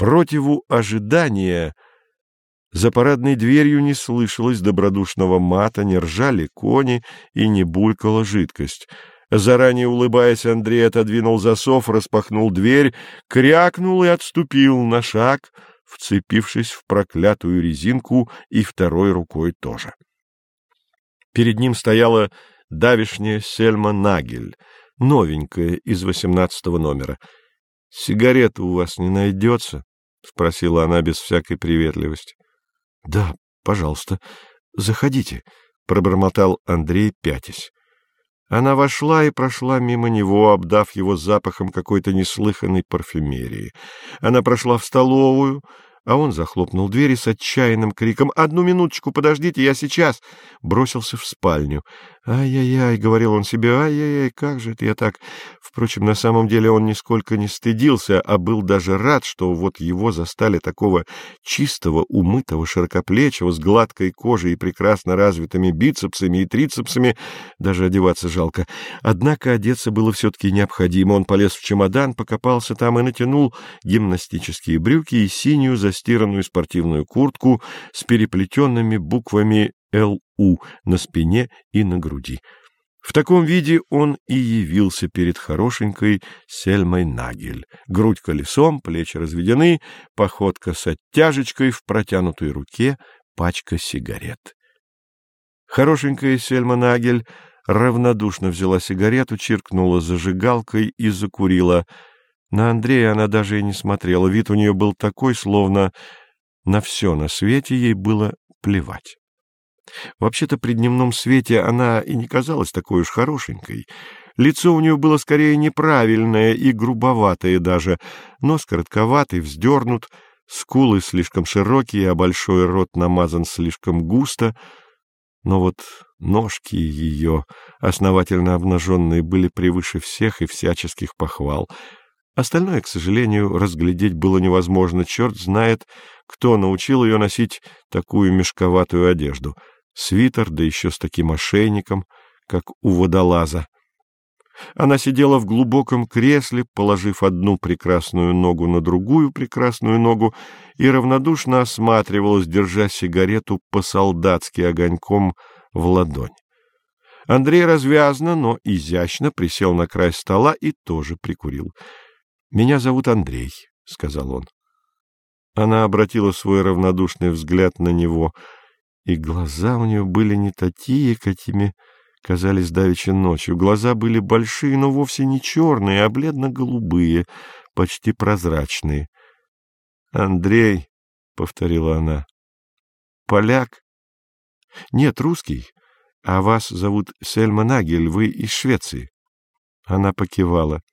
Противу ожидания за парадной дверью не слышалось добродушного мата, не ржали кони и не булькала жидкость. Заранее улыбаясь, Андрей отодвинул засов, распахнул дверь, крякнул и отступил на шаг, вцепившись в проклятую резинку и второй рукой тоже. Перед ним стояла давишняя Сельма Нагель, новенькая из восемнадцатого номера. — Сигареты у вас не найдется? — спросила она без всякой приветливости. — Да, пожалуйста, заходите, — пробормотал Андрей, пятясь. Она вошла и прошла мимо него, обдав его запахом какой-то неслыханной парфюмерии. Она прошла в столовую, а он захлопнул дверь и с отчаянным криком «Одну минуточку, подождите, я сейчас!» бросился в спальню. «Ай-яй-яй», — говорил он себе, «ай-яй-яй, как же это я так...» Впрочем, на самом деле он нисколько не стыдился, а был даже рад, что вот его застали такого чистого, умытого, широкоплечего, с гладкой кожей и прекрасно развитыми бицепсами и трицепсами. Даже одеваться жалко. Однако одеться было все-таки необходимо. Он полез в чемодан, покопался там и натянул гимнастические брюки и синюю застиранную спортивную куртку с переплетенными буквами «ЛУ» на спине и на груди. В таком виде он и явился перед хорошенькой Сельмой Нагель. Грудь колесом, плечи разведены, походка с оттяжечкой в протянутой руке, пачка сигарет. Хорошенькая Сельма Нагель равнодушно взяла сигарету, чиркнула зажигалкой и закурила. На Андрея она даже и не смотрела. Вид у нее был такой, словно на все на свете ей было плевать. Вообще-то при дневном свете она и не казалась такой уж хорошенькой. Лицо у нее было скорее неправильное и грубоватое даже, нос коротковатый, вздернут, скулы слишком широкие, а большой рот намазан слишком густо. Но вот ножки ее, основательно обнаженные, были превыше всех и всяческих похвал. Остальное, к сожалению, разглядеть было невозможно. Черт знает, кто научил ее носить такую мешковатую одежду — свитер, да еще с таким ошейником, как у водолаза. Она сидела в глубоком кресле, положив одну прекрасную ногу на другую прекрасную ногу, и равнодушно осматривалась, держа сигарету по-солдатски огоньком в ладонь. Андрей развязно, но изящно присел на край стола и тоже прикурил. — Меня зовут Андрей, — сказал он. Она обратила свой равнодушный взгляд на него — и глаза у нее были не такие, какими казались давеча ночью. Глаза были большие, но вовсе не черные, а бледно-голубые, почти прозрачные. — Андрей, — повторила она, — поляк? — Нет, русский. А вас зовут Сельма Нагель, вы из Швеции. Она покивала. —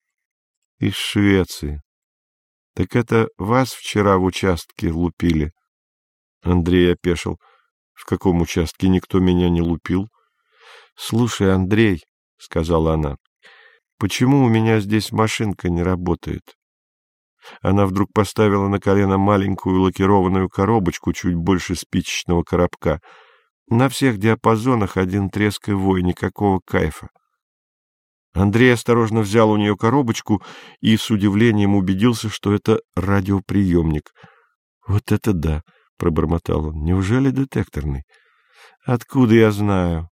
Из Швеции. — Так это вас вчера в участке лупили? Андрей опешил. — в каком участке никто меня не лупил? — Слушай, Андрей, — сказала она, — почему у меня здесь машинка не работает? Она вдруг поставила на колено маленькую лакированную коробочку чуть больше спичечного коробка. На всех диапазонах один треск и вой, никакого кайфа. Андрей осторожно взял у нее коробочку и с удивлением убедился, что это радиоприемник. — Вот это да! — пробормотал он. — Неужели детекторный? — Откуда я знаю?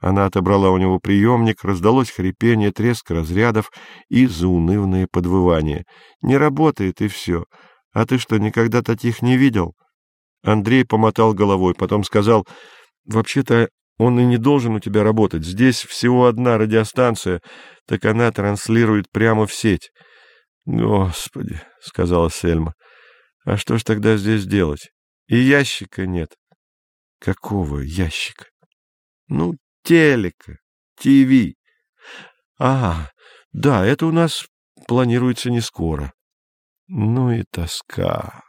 Она отобрала у него приемник, раздалось хрипение, треск разрядов и заунывное подвывание. — Не работает, и все. А ты что, никогда таких не видел? Андрей помотал головой, потом сказал, — Вообще-то он и не должен у тебя работать. Здесь всего одна радиостанция, так она транслирует прямо в сеть. — Господи, — сказала Сельма, — а что ж тогда здесь делать? И ящика нет. Какого ящика? Ну, телека, ТВ. А, да, это у нас планируется не скоро. Ну и тоска.